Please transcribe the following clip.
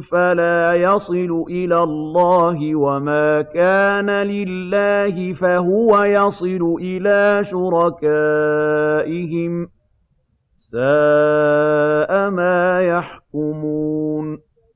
فَلَا يَصِلُ إِلَى اللَّهِ وَمَا كَانَ لِلَّهِ فَهُوَ يَصِلُ إِلَىٰ شُرَكَائِهِمْ ۗ سَاءَ مَا يَحْكُمُونَ